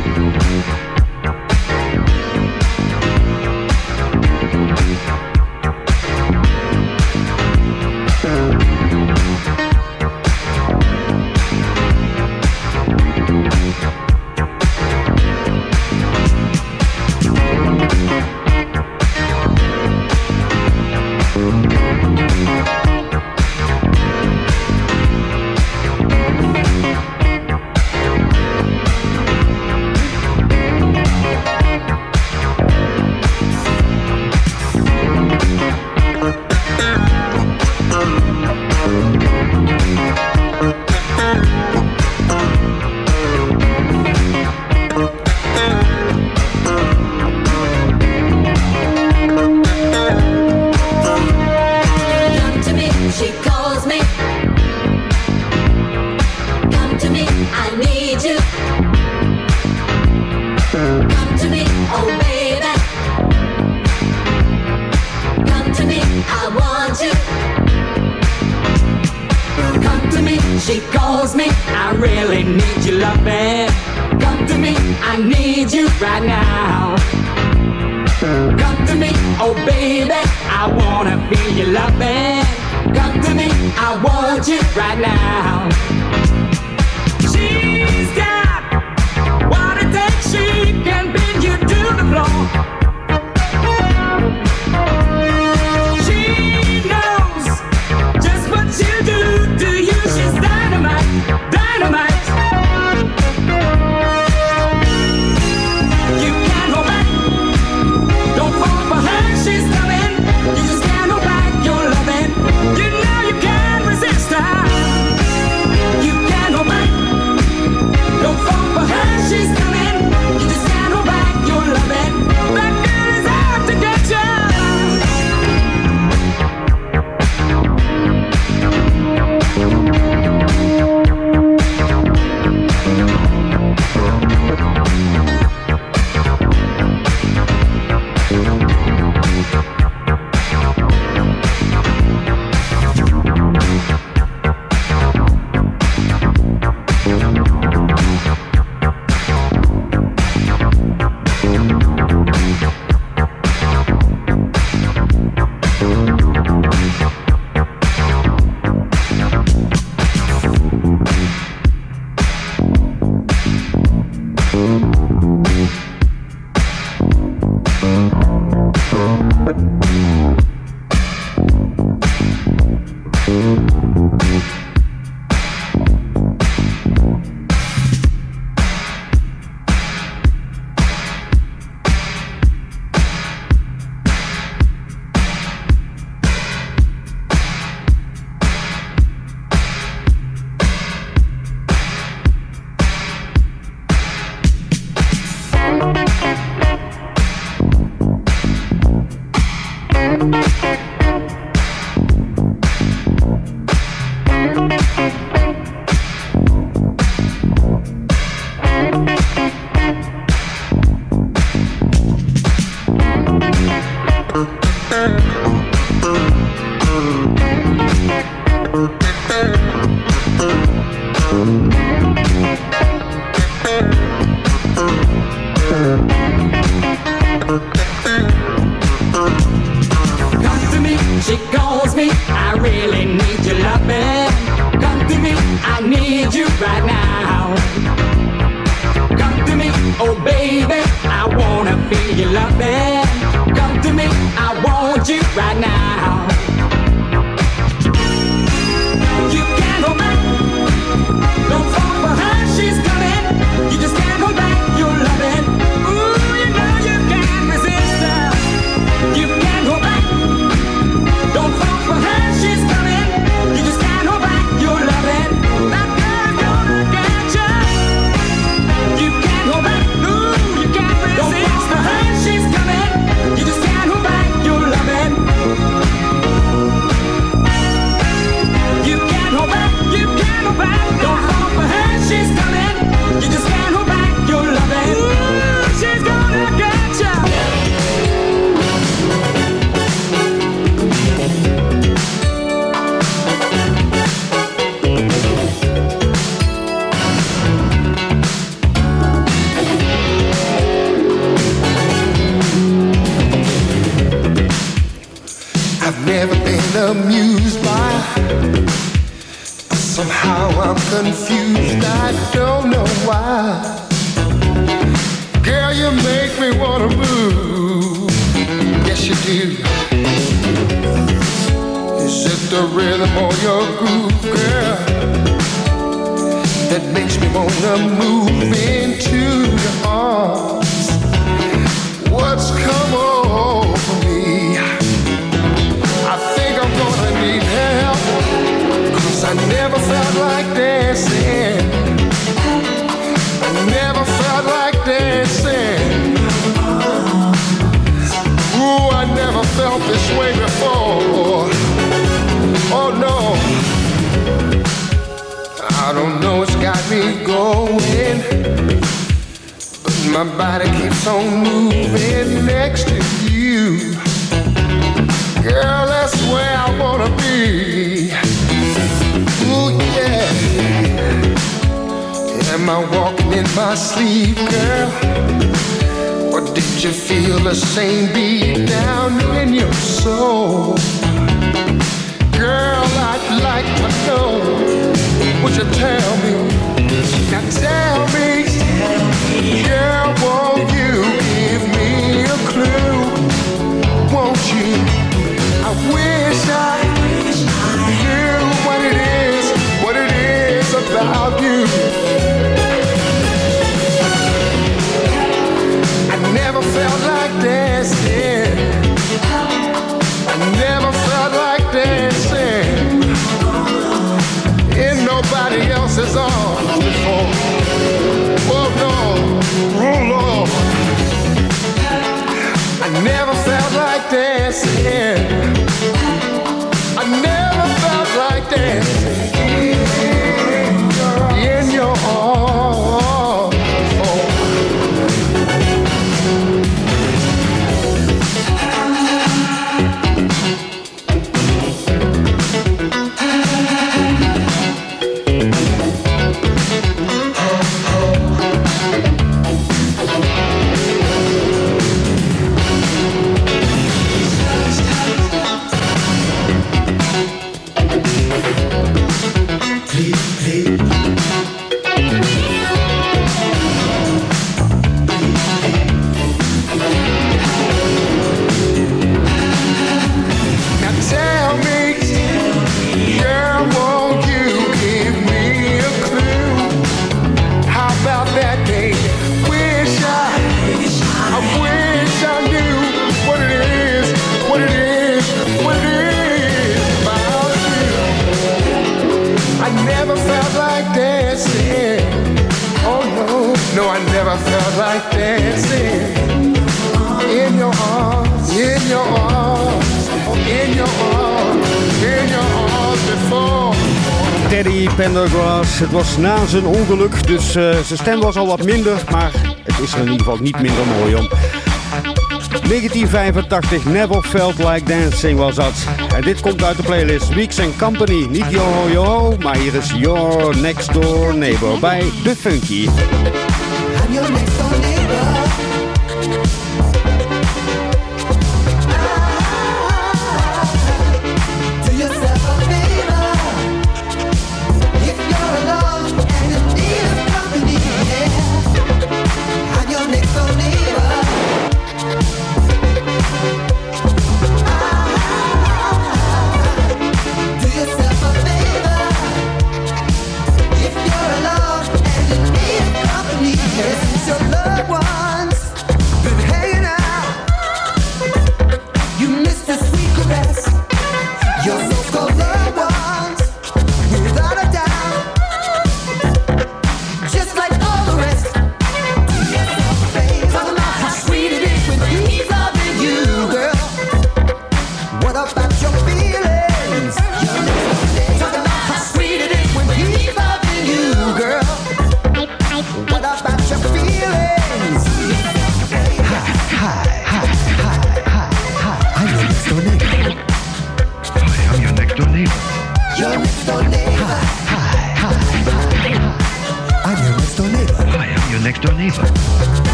never felt like dancing. Het was na zijn ongeluk, dus eh, zijn stem was al wat minder. Maar het is er in ieder geval niet minder mooi om. 1985, Never Felt Like Dancing was dat. En dit komt uit de playlist Weeks and Company. Niet Yo Yo, maar hier is Your Next Door Neighbor bij The Funky.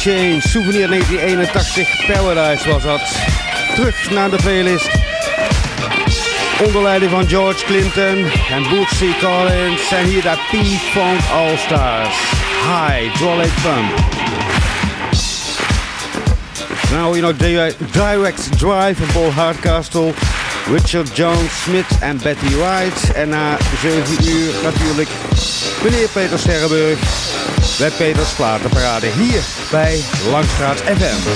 Souvenir 1981, Paradise was dat. Terug naar de playlist. Onder leiding van George Clinton en Bootsy Collins zijn hier de P-Funk All-Stars. Hydraulic Fun. Nou, you know, Direct Drive van Paul Hardcastle, Richard Jones, Smith en Betty Wright. En na 7 uur natuurlijk meneer Peter Sterrenburg bij Peters Platenparade hier bij Langstraat FM.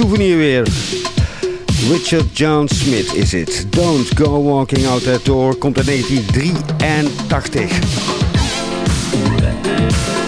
souvenir weer. Richard John Smith is het. Don't go walking out that door. Komt uit 1983.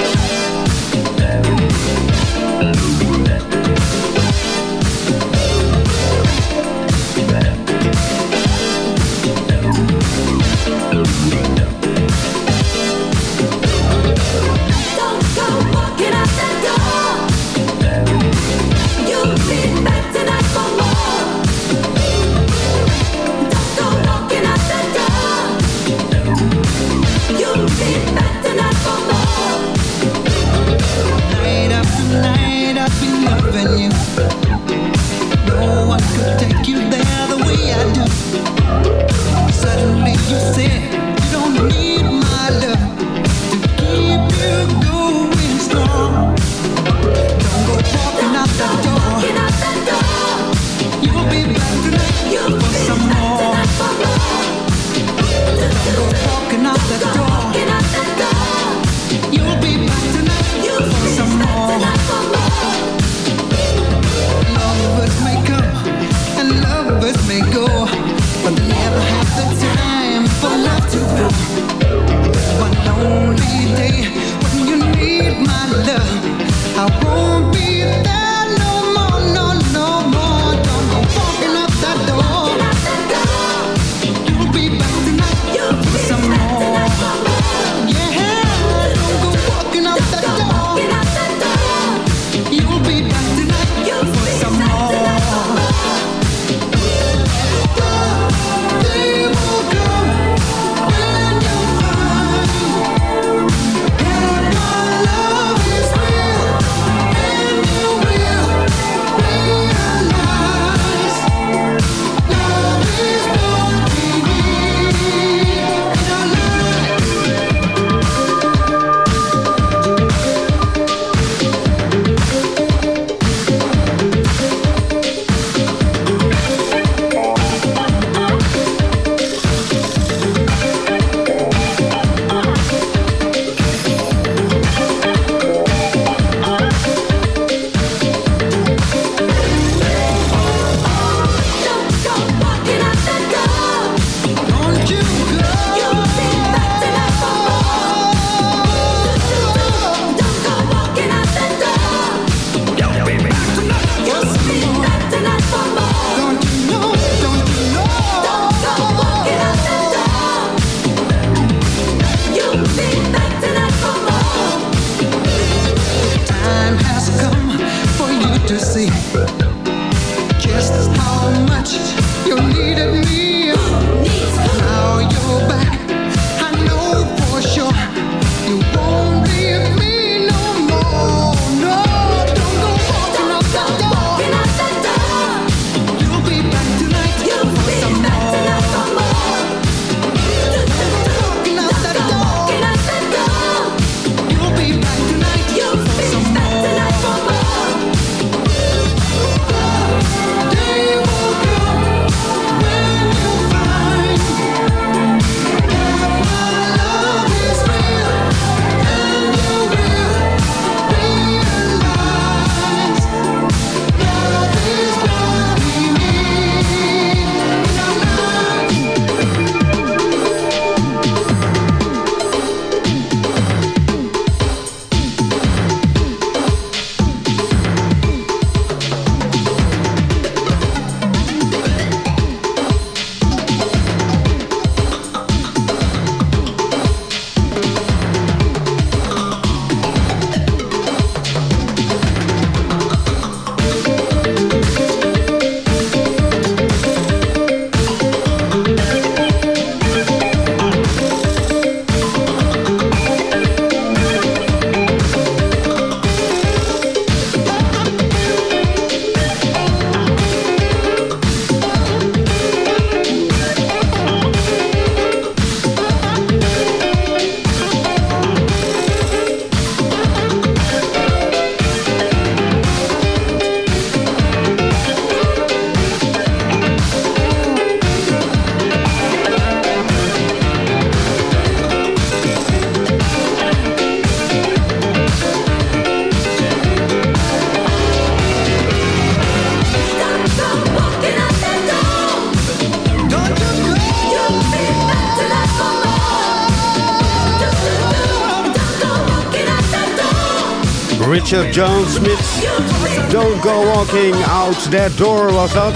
Richard Smith. Don't go walking out that door was dat.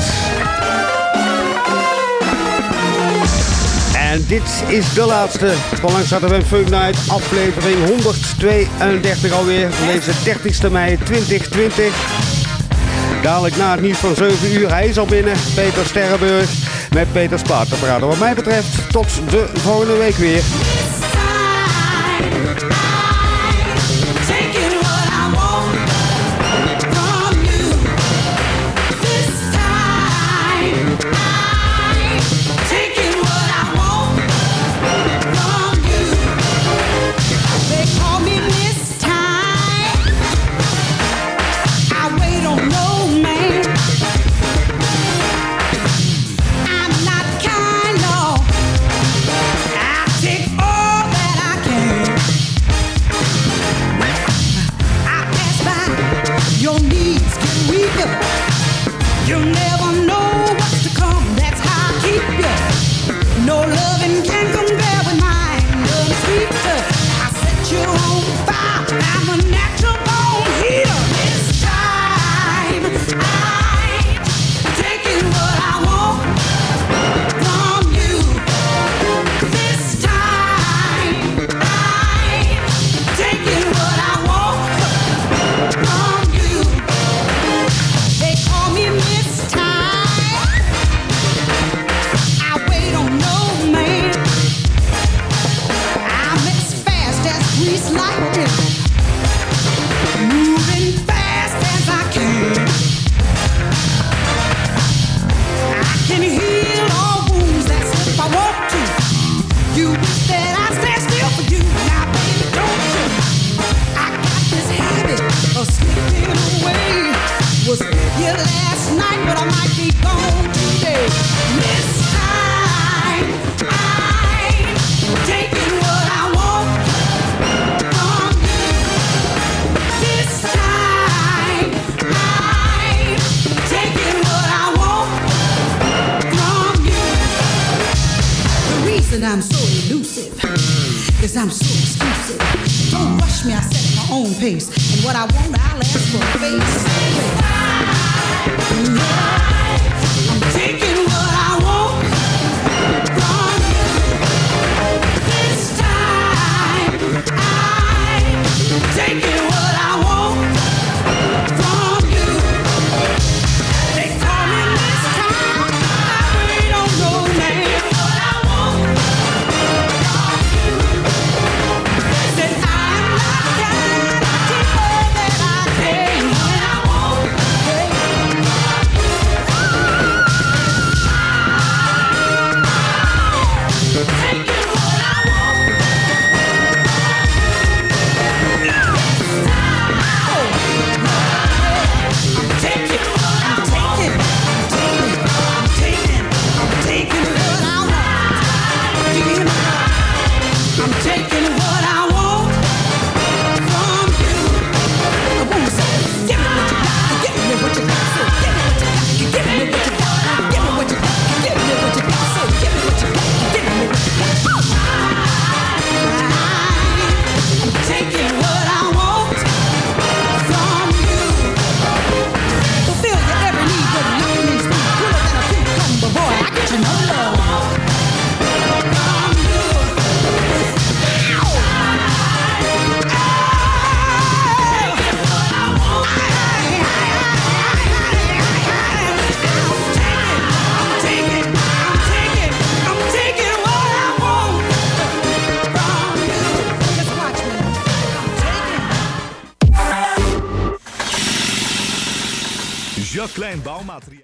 En dit is de laatste van Langs en Funk Night, aflevering 132 alweer. Van deze 30 mei 2020. Dadelijk na het nieuws van 7 uur, hij is al binnen, Peter Sterrenburg. Met Peter Spaat te praten. Wat mij betreft, tot de volgende week weer.